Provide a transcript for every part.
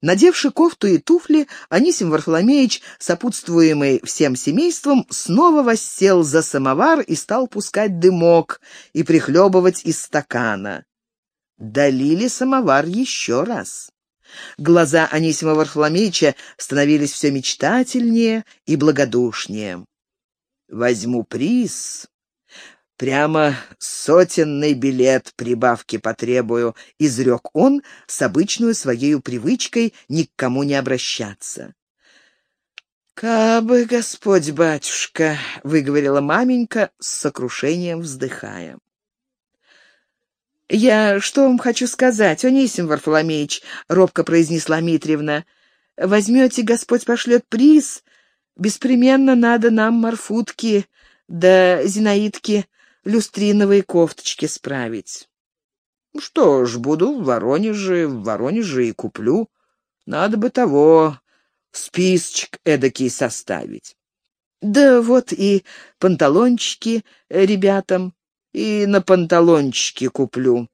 Надевши кофту и туфли, Анисим Варфоломеич, сопутствуемый всем семейством, снова воссел за самовар и стал пускать дымок и прихлебывать из стакана. Долили самовар еще раз. Глаза Анисима Варфоломеича становились все мечтательнее и благодушнее. «Возьму приз, Прямо сотенный билет прибавки потребую, — изрек он с обычной своей привычкой ни к кому не обращаться. «Кабы, Господь батюшка!» — выговорила маменька с сокрушением вздыхая. «Я что вам хочу сказать, Онисим Варфоломеич?» — робко произнесла Митриевна. «Возьмете, Господь пошлет приз, беспременно надо нам морфутки да зинаидки люстриновые кофточки справить. Что ж, буду в Воронеже, в Воронеже и куплю. Надо бы того, списочек эдакий составить. Да вот и панталончики ребятам, и на панталончики куплю.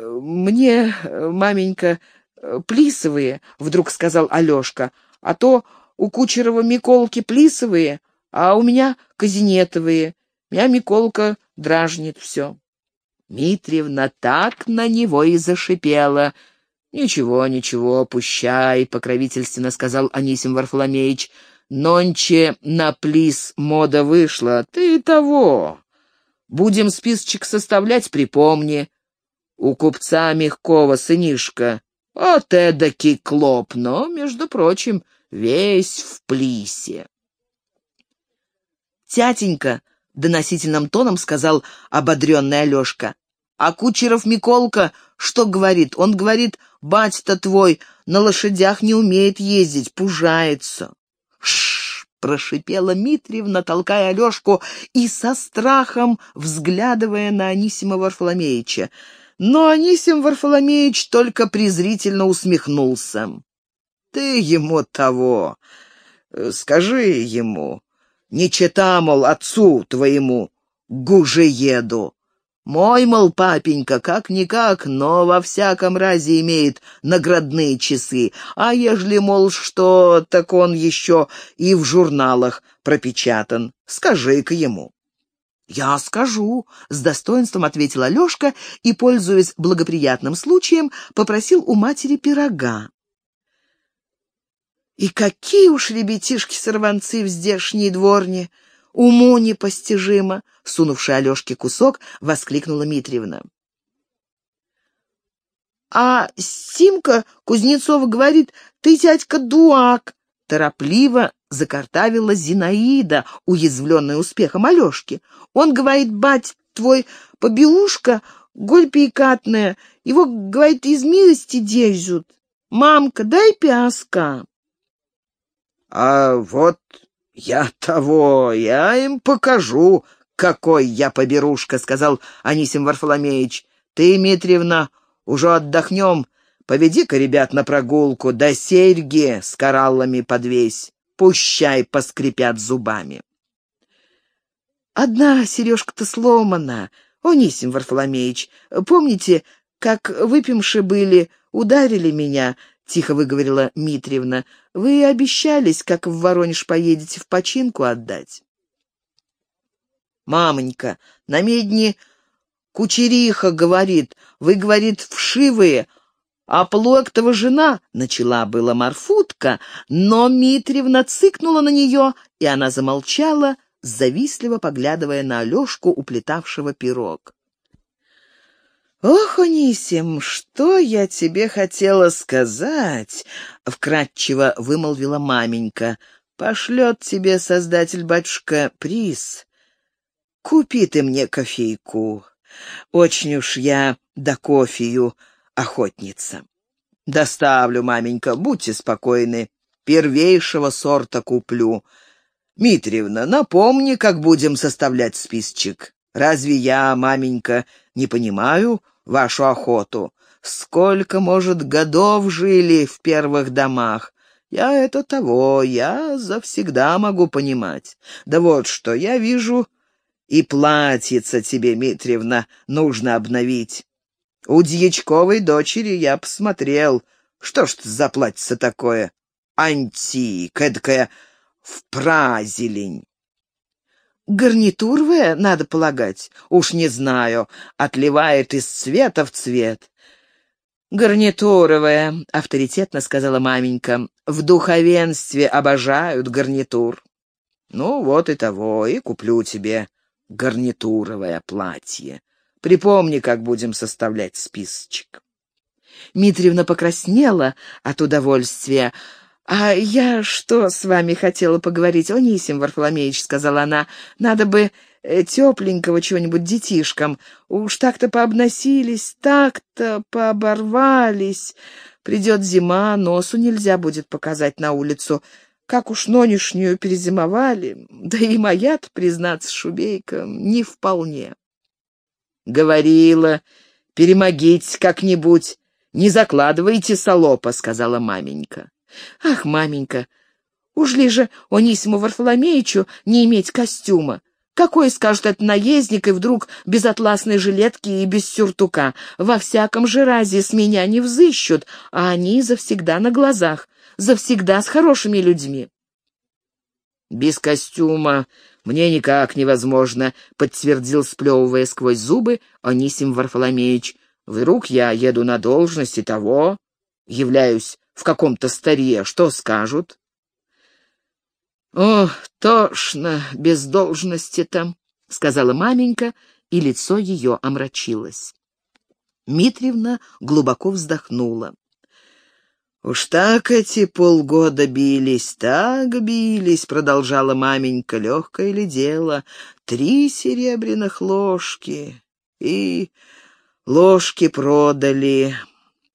Мне, маменька, плисовые, — вдруг сказал Алешка, — а то у Кучерова Миколки плисовые, а у меня казинетовые. Меня Миколка дражнит все. Митриевна так на него и зашипела. «Ничего, ничего, пущай», — покровительственно сказал Анисим Варфоломеич. «Нонче на плис мода вышла. Ты того. Будем списочек составлять, припомни. У купца Мягкова сынишка. Вот эдакий клоп, но, между прочим, весь в плисе». «Тятенька», доносительным тоном сказал ободренный Алешка. А Кучеров Миколка что говорит? Он говорит, батя-то твой на лошадях не умеет ездить, пужается. Шш! прошипела Митриевна, толкая Алешку и со страхом взглядывая на Анисима Варфоломеича. Но Анисим Варфоломеич только презрительно усмехнулся. «Ты ему того, скажи ему, не чита, мол, отцу твоему, гужееду. Мой, мол, папенька, как-никак, но во всяком разе имеет наградные часы, а ежели, мол, что, так он еще и в журналах пропечатан. Скажи-ка ему». «Я скажу», — с достоинством ответил Алешка и, пользуясь благоприятным случаем, попросил у матери пирога. И какие уж ребятишки-сорванцы в здешней дворне! Уму непостижимо! Сунувши Алешке кусок, воскликнула Митриевна. А Симка Кузнецова говорит, ты, дядька, дуак. Торопливо закартавила Зинаида, уязвленная успехом Алешки. Он говорит, бать твой побелушка, голь пейкатная, его, говорит, из милости держат. Мамка, дай пяска. А вот я того, я им покажу, какой я поберушка, — сказал Анисим Варфоломеич. Ты, Митриевна, уже отдохнем. Поведи-ка ребят на прогулку, да серьги с кораллами подвесь. Пущай поскрипят зубами. Одна сережка-то сломана, Онисим Варфоломеич. Помните, как выпивши были, ударили меня, — тихо выговорила Митриевна. «Вы обещались, как в Воронеж поедете, в починку отдать». «Мамонька, на медне кучериха, — говорит, — вы, говорит, вшивые, а Плуэктова жена, — начала была Марфутка, но Митриевна цыкнула на нее, и она замолчала, завистливо поглядывая на Алешку, уплетавшего пирог. «Ох, Анисим, что я тебе хотела сказать?» — вкратчиво вымолвила маменька. «Пошлет тебе, создатель-батюшка, приз. Купи ты мне кофейку. Очень уж я до кофею охотница». «Доставлю, маменька, будьте спокойны. Первейшего сорта куплю. Митриевна, напомни, как будем составлять списочек. Разве я, маменька, не понимаю, вашу охоту. Сколько, может, годов жили в первых домах? Я это того, я завсегда могу понимать. Да вот что, я вижу, и платьица тебе, Митриевна, нужно обновить. У Дьячковой дочери я посмотрел, Что ж ты за платье такое? Антик, эдакая в празелень. Гарнитуровая, надо полагать. Уж не знаю, отливает из цвета в цвет. «Гарнитуровая», — авторитетно сказала маменька. «В духовенстве обожают гарнитур». «Ну, вот и того, и куплю тебе гарнитуровое платье. Припомни, как будем составлять списочек». Митревна покраснела от удовольствия. «А я что с вами хотела поговорить, Онисим Варфоломеевич?» — сказала она. «Надо бы э, тепленького чего-нибудь детишкам. Уж так-то пообносились, так-то пооборвались. Придет зима, носу нельзя будет показать на улицу. Как уж нонешнюю перезимовали, да и моя-то, признаться, шубейка, не вполне». «Говорила, перемогите как-нибудь, не закладывайте солопа», — сказала маменька. «Ах, маменька, уж ли же Онисиму Варфоломеичу не иметь костюма? Какой, скажет этот наездник, и вдруг без атласной жилетки и без сюртука? Во всяком же разе с меня не взыщут, а они завсегда на глазах, завсегда с хорошими людьми». «Без костюма мне никак невозможно», — подтвердил, сплевывая сквозь зубы, Онисим Варфоломеич. «Вдруг я еду на должность и того, являюсь в каком-то старье, что скажут? «О, тошно, без должности-то», — сказала маменька, и лицо ее омрачилось. Митревна глубоко вздохнула. «Уж так эти полгода бились, так бились», — продолжала маменька, — «легкое ли дело? Три серебряных ложки, и ложки продали,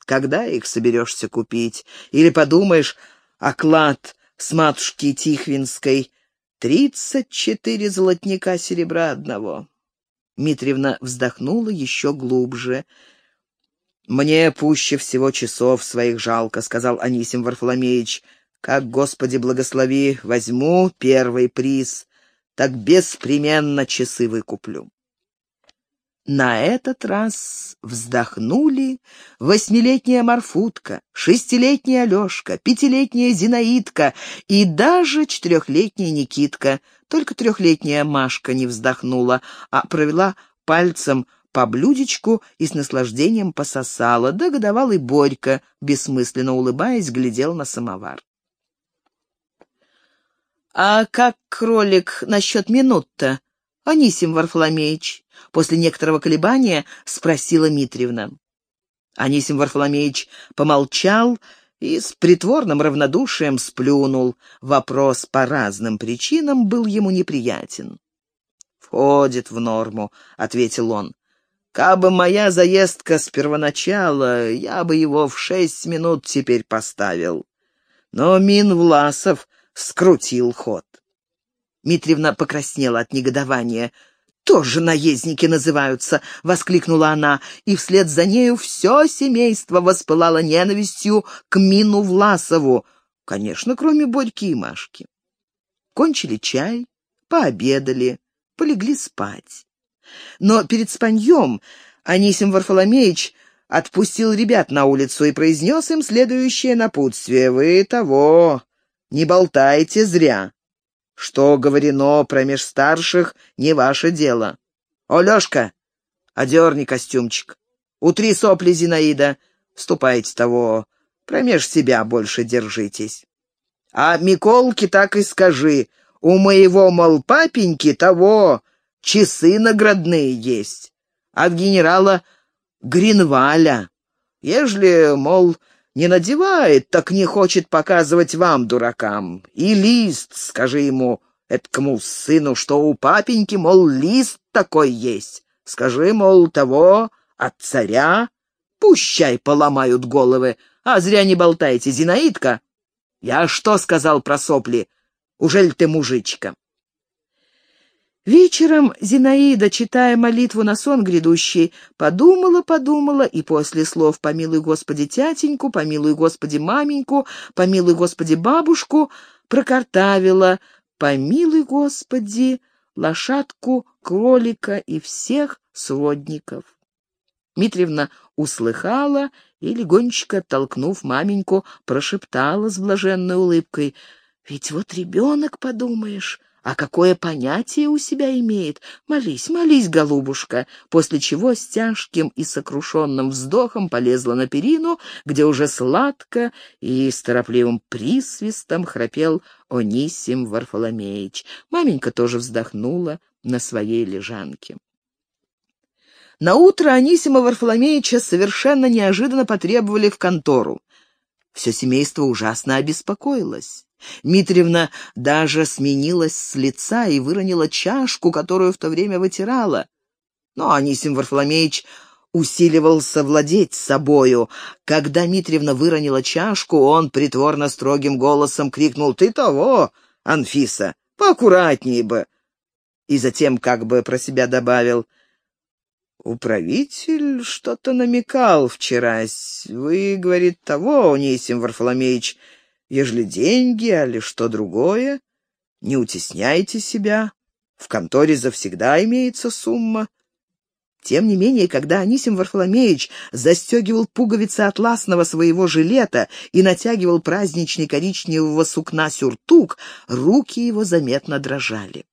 когда их соберешься купить? Или подумаешь, оклад с матушки Тихвинской — тридцать четыре золотника серебра одного. Митревна вздохнула еще глубже. «Мне пуще всего часов своих жалко», — сказал Анисим Варфоломеич. «Как, Господи, благослови, возьму первый приз, так беспременно часы выкуплю». На этот раз вздохнули восьмилетняя Марфутка, шестилетняя Алешка, пятилетняя Зинаидка и даже четырехлетняя Никитка. Только трехлетняя Машка не вздохнула, а провела пальцем по блюдечку и с наслаждением пососала, да годовалый Борька, бессмысленно улыбаясь, глядел на самовар. «А как кролик насчет минут-то, Анисим Варфоломеич?» После некоторого колебания спросила Митревна. Анисим Варфоломеич помолчал и с притворным равнодушием сплюнул. Вопрос по разным причинам был ему неприятен. «Входит в норму», — ответил он. «Кабы моя заездка с первоначала, я бы его в шесть минут теперь поставил. Но Мин Власов скрутил ход». Митревна покраснела от негодования — тоже наездники называются!» — воскликнула она, и вслед за нею все семейство воспылало ненавистью к Мину Власову, конечно, кроме Борьки и Машки. Кончили чай, пообедали, полегли спать. Но перед спаньем Анисим Варфоломеич отпустил ребят на улицу и произнес им следующее напутствие. «Вы того, не болтайте зря. Что говорено промеж старших, не ваше дело. О, Лёшка, одерни костюмчик. Утри сопли Зинаида. Ступайте того, промеж себя больше держитесь. А Миколке так и скажи, у моего, мол, папеньки того часы наградные есть. От генерала Гринваля. Ежели, мол, не надевает, так не хочет показывать вам, дуракам. И лист, скажи ему, эткому сыну, что у папеньки, мол, лист такой есть. Скажи, мол, того от царя. Пущай поломают головы, а зря не болтайте, Зинаидка. Я что сказал про сопли? Ужель ты мужичка? Вечером Зинаида, читая молитву на сон грядущий, подумала-подумала и после слов «Помилуй Господи тятеньку», «Помилуй Господи маменьку», «Помилуй Господи бабушку» прокартавила «Помилуй Господи лошадку, кролика и всех сродников». Митревна услыхала и, легонечко оттолкнув маменьку, прошептала с блаженной улыбкой, «Ведь вот ребенок, подумаешь, а какое понятие у себя имеет? Молись, молись, голубушка!» После чего с тяжким и сокрушенным вздохом полезла на перину, где уже сладко и с торопливым присвистом храпел Онисим Варфоломеич. Маменька тоже вздохнула на своей лежанке. На утро Анисима Варфоломеича совершенно неожиданно потребовали в контору. Все семейство ужасно обеспокоилось. Митревна даже сменилась с лица и выронила чашку, которую в то время вытирала. Но Анисим Варфоломеич усиливался владеть собою. Когда Митревна выронила чашку, он притворно строгим голосом крикнул «Ты того, Анфиса, поаккуратнее бы!» И затем как бы про себя добавил «Управитель что-то намекал вчерась. Вы, — говорит, — того, Анисим Варфоломеич, — Ежели деньги, али что другое, не утесняйте себя. В конторе завсегда имеется сумма. Тем не менее, когда Анисим Варфоломеевич застегивал пуговицы атласного своего жилета и натягивал праздничный коричневого сукна сюртук, руки его заметно дрожали.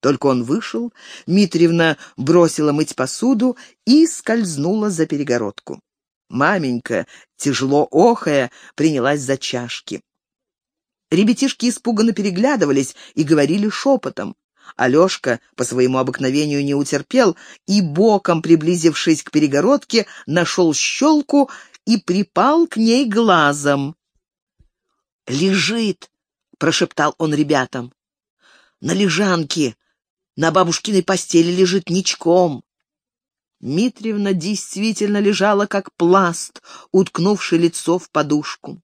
Только он вышел, Митревна бросила мыть посуду и скользнула за перегородку. Маменька, тяжело охая, принялась за чашки. Ребятишки испуганно переглядывались и говорили шепотом. Алешка по своему обыкновению не утерпел и, боком приблизившись к перегородке, нашел щелку и припал к ней глазом. «Лежит!» — прошептал он ребятам. «На лежанке, на бабушкиной постели лежит ничком». Митревна действительно лежала как пласт, уткнувший лицо в подушку.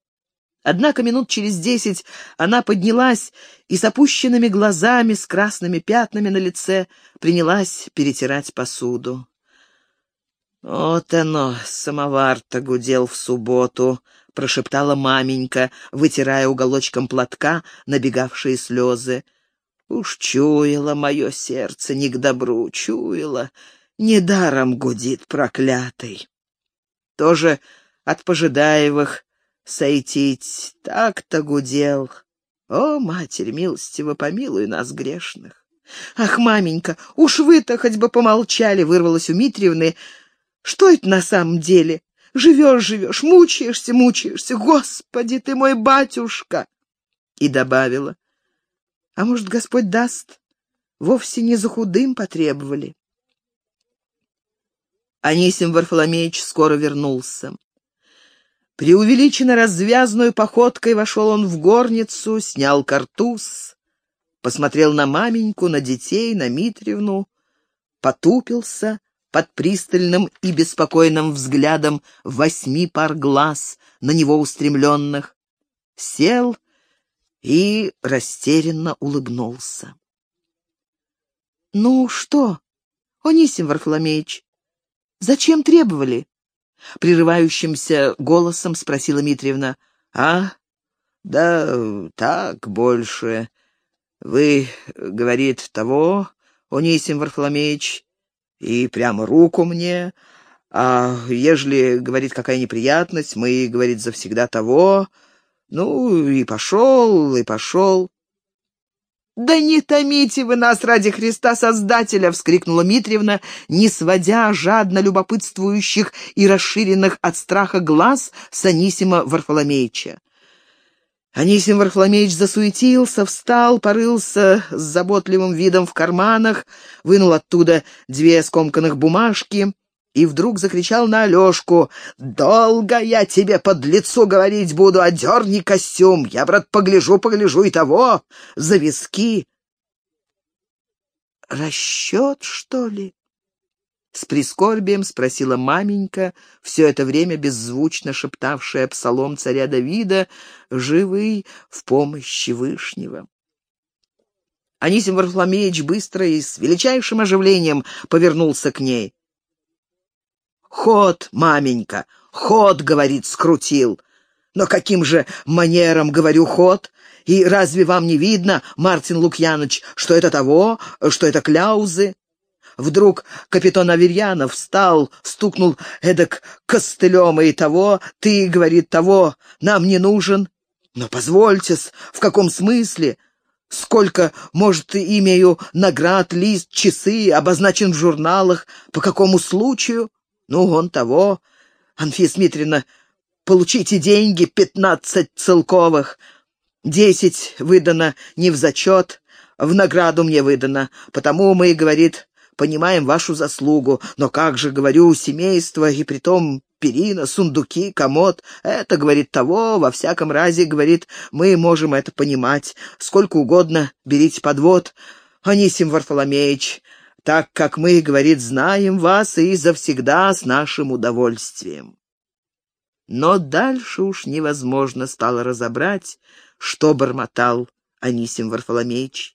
Однако минут через десять она поднялась и с опущенными глазами, с красными пятнами на лице, принялась перетирать посуду. «Вот оно, самовар-то гудел в субботу», — прошептала маменька, вытирая уголочком платка набегавшие слезы. «Уж чуяло мое сердце не к добру, чуяло. Недаром гудит проклятый. Тоже от Пожидаевых сойтить так-то гудел. О, Матерь милостиво, помилуй нас, грешных. Ах, маменька, уж вы-то хоть бы помолчали, вырвалась у Митревны. Что это на самом деле? Живешь-живешь, мучаешься, мучаешься. Господи ты мой батюшка! И добавила. А может, Господь даст? Вовсе не за худым потребовали. Анисим Варфоломеич скоро вернулся. Преувеличенно развязную походкой вошел он в горницу, снял картуз, посмотрел на маменьку, на детей, на Митревну, потупился под пристальным и беспокойным взглядом восьми пар глаз, на него устремленных, сел и растерянно улыбнулся. «Ну что, Онисим Варфоломеич, Зачем требовали?» Прерывающимся голосом спросила Митриевна. «А? Да так больше. Вы, говорит, того, Онисим Варфоломеич, и прямо руку мне. А ежели, говорит, какая неприятность, мы, говорит, завсегда того. Ну, и пошел, и пошел. «Да не томите вы нас ради Христа Создателя!» — вскрикнула Митриевна, не сводя жадно любопытствующих и расширенных от страха глаз с Анисима Варфоломеича. Анисим Варфоломеич засуетился, встал, порылся с заботливым видом в карманах, вынул оттуда две скомканных бумажки — и вдруг закричал на Алешку. «Долго я тебе под лицо говорить буду, одерни костюм! Я, брат, погляжу, погляжу и того! За виски!» «Расчет, что ли?» С прискорбием спросила маменька, все это время беззвучно шептавшая псалом царя Давида, живый в помощи Вышнего. Анисим Варфоломеич быстро и с величайшим оживлением повернулся к ней. «Ход, маменька, ход, — говорит, — скрутил. Но каким же манером, говорю, ход? И разве вам не видно, Мартин Лукьяныч, что это того, что это кляузы? Вдруг капитан Аверьянов встал, стукнул эдак костылем и того, ты, говорит, того, нам не нужен. Но позвольте в каком смысле? Сколько, может, имею наград, лист, часы, обозначен в журналах, по какому случаю? Ну, он того. Анфиса Дмитриевна, получите деньги, пятнадцать целковых. Десять выдано не в зачет, в награду мне выдано. Потому мы, говорит, понимаем вашу заслугу. Но как же, говорю, семейство, и притом перина, сундуки, комод. Это, говорит, того, во всяком разе, говорит, мы можем это понимать. Сколько угодно берите подвод. Анисим Варфоломеич, так как мы, говорит, знаем вас и завсегда с нашим удовольствием. Но дальше уж невозможно стало разобрать, что бормотал Анисим Варфоломеич.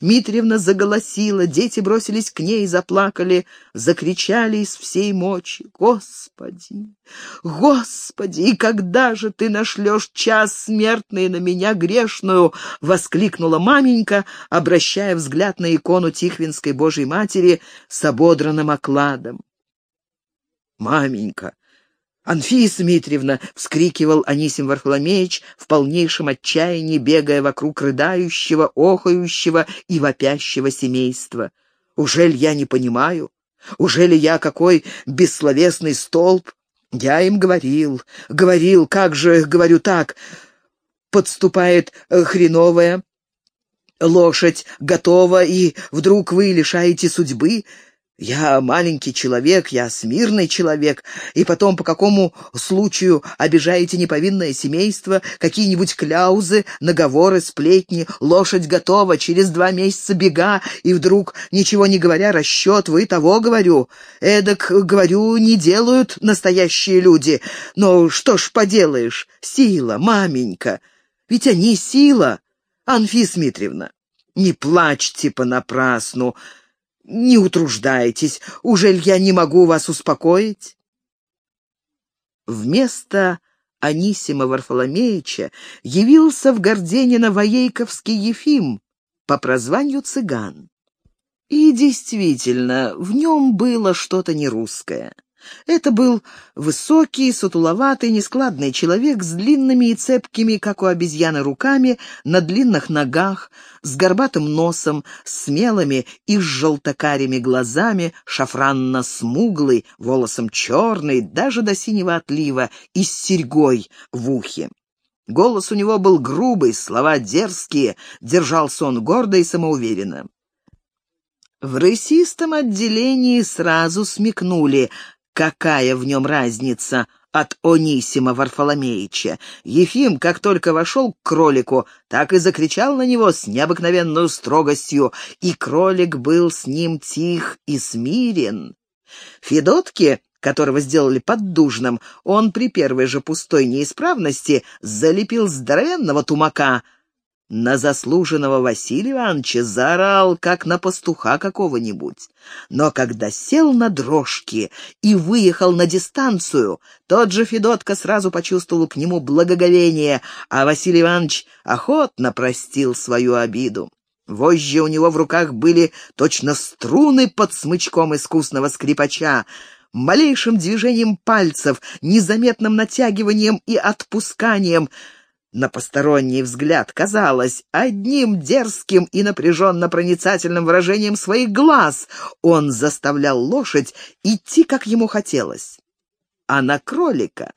Митриевна заголосила, дети бросились к ней, заплакали, закричали из всей мочи. «Господи! Господи! И когда же ты нашлешь час смертный на меня грешную?» — воскликнула маменька, обращая взгляд на икону Тихвинской Божьей Матери с ободранным окладом. «Маменька!» «Анфиса Дмитриевна!» — вскрикивал Анисим Варфоломеич в полнейшем отчаянии, бегая вокруг рыдающего, охающего и вопящего семейства. «Ужель я не понимаю? Ужели я какой бессловесный столб? Я им говорил, говорил, как же, говорю так, подступает э, хреновая, лошадь готова, и вдруг вы лишаете судьбы, я маленький человек, я смирный человек, и потом по какому случаю обижаете неповинное семейство, какие-нибудь кляузы, наговоры, сплетни, лошадь готова, через два месяца бега, и вдруг, ничего не говоря, расчет, вы того, говорю. Эдак, говорю, не делают настоящие люди. Но что ж поделаешь, сила, маменька, ведь они сила, Анфис Дмитриевна. Не плачьте понапрасну, не утруждайтесь, ужель я не могу вас успокоить?» Вместо Анисима Варфоломеича явился в Горденино Воейковский Ефим по прозванию Цыган. И действительно, в нем было что-то нерусское. Это был высокий, сутуловатый, нескладный человек с длинными и цепкими, как у обезьяны, руками, на длинных ногах, с горбатым носом, смелыми и с желтокарими глазами, шафранно-смуглый, волосом черный, даже до синего отлива, и с серьгой в ухе. Голос у него был грубый, слова дерзкие, держался он гордо и самоуверенно. В рысистом отделении сразу смекнули, Какая в нем разница от Онисима Варфоломеича? Ефим, как только вошел к кролику, так и закричал на него с необыкновенной строгостью, и кролик был с ним тих и смирен. Федотке которого сделали поддужным, он при первой же пустой неисправности залепил здоровенного тумака, на заслуженного Василия Ивановича заорал, как на пастуха какого-нибудь. Но когда сел на дрожки и выехал на дистанцию, тот же Федотка сразу почувствовал к нему благоговение, а Василий Иванович охотно простил свою обиду. Вожжи у него в руках были точно струны под смычком искусного скрипача, малейшим движением пальцев, незаметным натягиванием и отпусканием — на посторонний взгляд казалось одним дерзким и напряженно проницательным выражением своих глаз он заставлял лошадь идти, как ему хотелось. А на кролика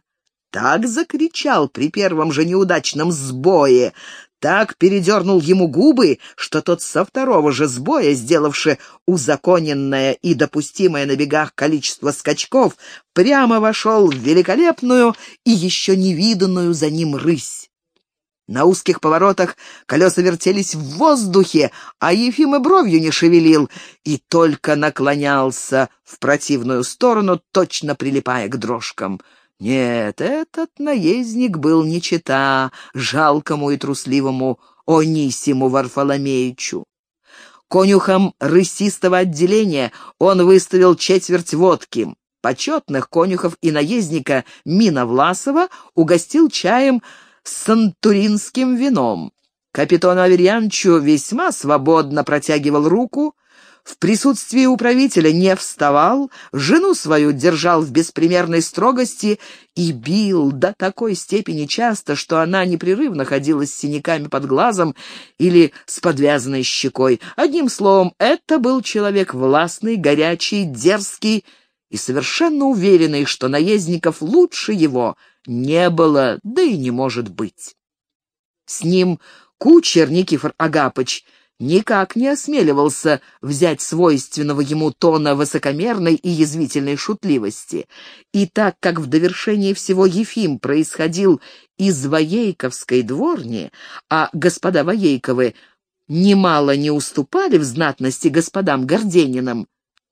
так закричал при первом же неудачном сбое, так передернул ему губы, что тот со второго же сбоя, сделавши узаконенное и допустимое на бегах количество скачков, прямо вошел в великолепную и еще невиданную за ним рысь. На узких поворотах колеса вертелись в воздухе, а Ефим и бровью не шевелил и только наклонялся в противную сторону, точно прилипая к дрожкам. Нет, этот наездник был не чета жалкому и трусливому Онисиму Варфоломеичу. Конюхом рысистого отделения он выставил четверть водки. Почетных конюхов и наездника Мина Власова угостил чаем с сантуринским вином. Капитан Аверьянчу весьма свободно протягивал руку, в присутствии управителя не вставал, жену свою держал в беспримерной строгости и бил до такой степени часто, что она непрерывно ходила с синяками под глазом или с подвязанной щекой. Одним словом, это был человек властный, горячий, дерзкий и совершенно уверенный, что наездников лучше его не было, да и не может быть. С ним кучер Никифор Агапыч — никак не осмеливался взять свойственного ему тона высокомерной и язвительной шутливости. И так как в довершении всего Ефим происходил из Воейковской дворни, а господа Воейковы немало не уступали в знатности господам Горденинам,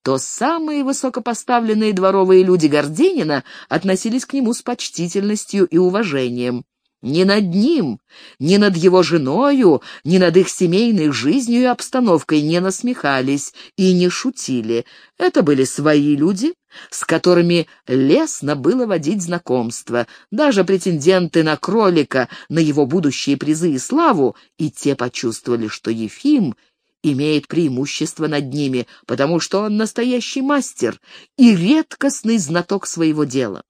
то самые высокопоставленные дворовые люди Горденина относились к нему с почтительностью и уважением. Ни над ним, ни над его женою, ни над их семейной жизнью и обстановкой не насмехались и не шутили. Это были свои люди, с которыми лестно было водить знакомство. Даже претенденты на кролика, на его будущие призы и славу, и те почувствовали, что Ефим имеет преимущество над ними, потому что он настоящий мастер и редкостный знаток своего дела.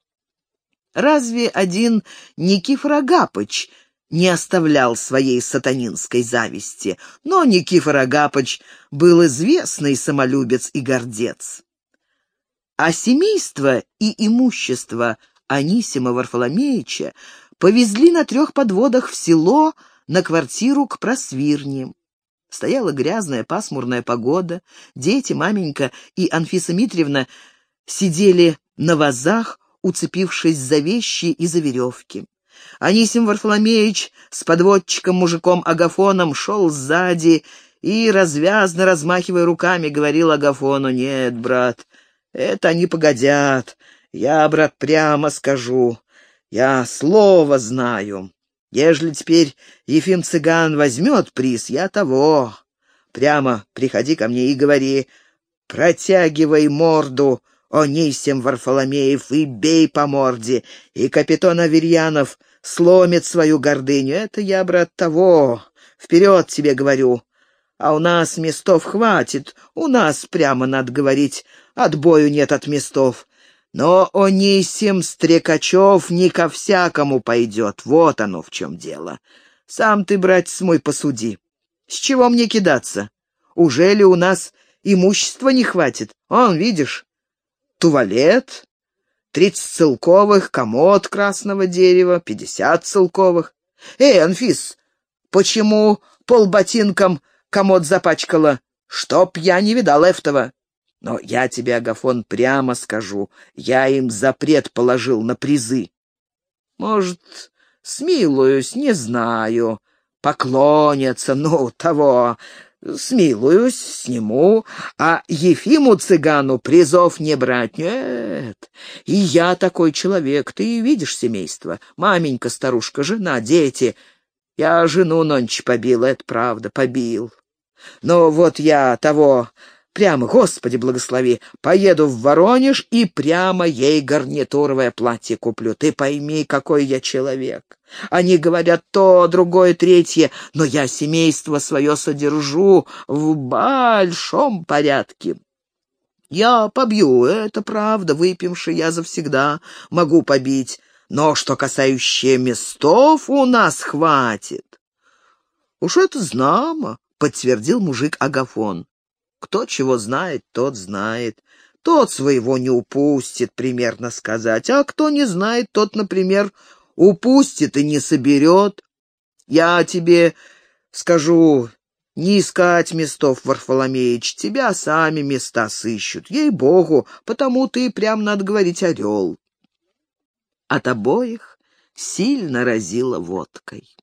Разве один Никифор Агапыч не оставлял своей сатанинской зависти? Но Никифор Агапыч был известный самолюбец и гордец. А семейство и имущество Анисима Варфоломеича повезли на трех подводах в село на квартиру к просвирне. Стояла грязная пасмурная погода, дети, маменька и Анфиса Митриевна сидели на вазах, уцепившись за вещи и за веревки. Анисим Варфоломеевич с подводчиком-мужиком Агафоном шел сзади и, развязно размахивая руками, говорил Агафону, «Нет, брат, это они погодят. Я, брат, прямо скажу. Я слово знаю. Ежели теперь Ефим Цыган возьмет приз, я того. Прямо приходи ко мне и говори, протягивай морду, Онисим Варфоломеев и бей по морде, и капитан Аверьянов сломит свою гордыню. Это я, брат, того. Вперед тебе говорю. А у нас местов хватит, у нас, прямо надо говорить, отбою нет от местов. Но Онисим Стрекачев не ко всякому пойдет, вот оно в чем дело. Сам ты, братец мой, посуди. С чего мне кидаться? Уже ли у нас имущества не хватит? Он, видишь, туалет, тридцать целковых, комод красного дерева, пятьдесят целковых. Эй, Анфис, почему полботинком комод запачкала? Чтоб я не видал этого. Но я тебе, Агафон, прямо скажу, я им запрет положил на призы. Может, смилуюсь, не знаю. Поклонятся, ну, того. Смилуюсь, сниму, а Ефиму цыгану призов не брать. Нет, и я такой человек, ты видишь семейство. Маменька, старушка, жена, дети. Я жену нонче побил, это правда, побил. Но вот я того Прямо, Господи, благослови, поеду в Воронеж и прямо ей гарнитуровое платье куплю. Ты пойми, какой я человек. Они говорят то, другое, третье, но я семейство свое содержу в большом порядке. Я побью, это правда, выпивши я завсегда могу побить, но что касающее местов у нас хватит. Уж это знамо, подтвердил мужик Агафон. Кто чего знает, тот знает. Тот своего не упустит, примерно сказать. А кто не знает, тот, например, упустит и не соберет. Я тебе скажу, не искать местов, Варфоломеич, тебя сами места сыщут, ей-богу, потому ты прям, надо говорить, орел. От обоих сильно разило водкой.